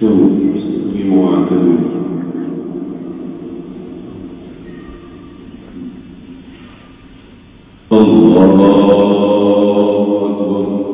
استووا استقيموا واعتدلوا الله أكبر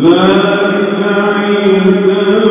ذلك عيسى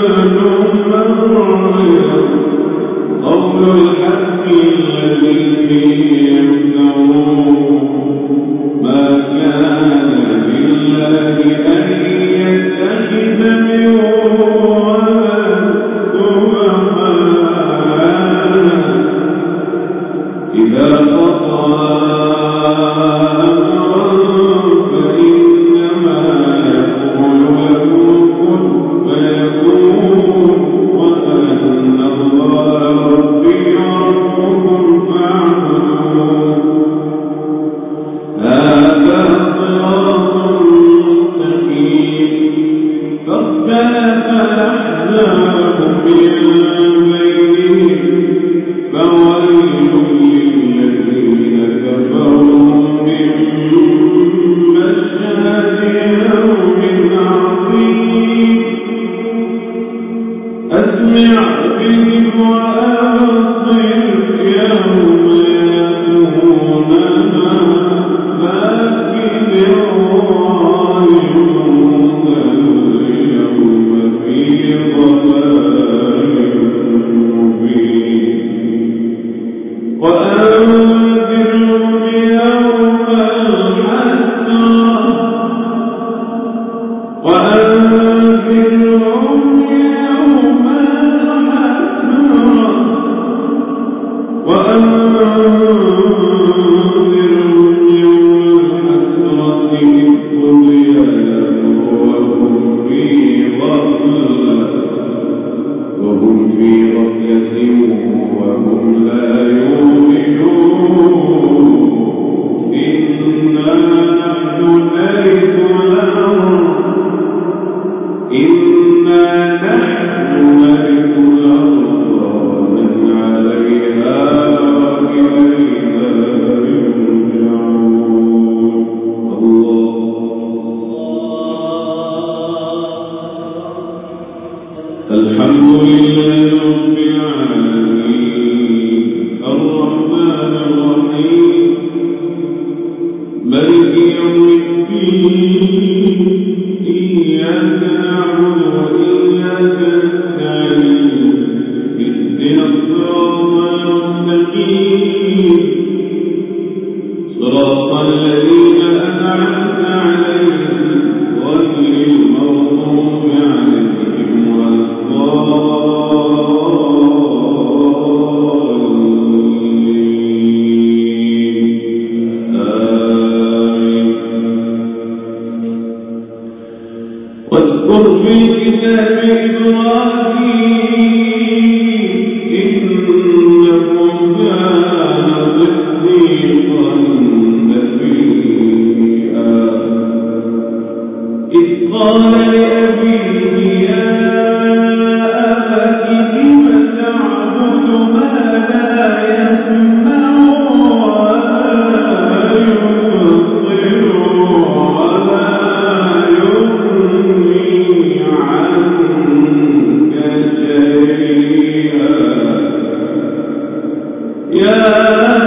صراط الذين أنعمت يا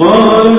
قال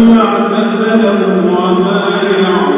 فلما اعتزلهم وما يعبدون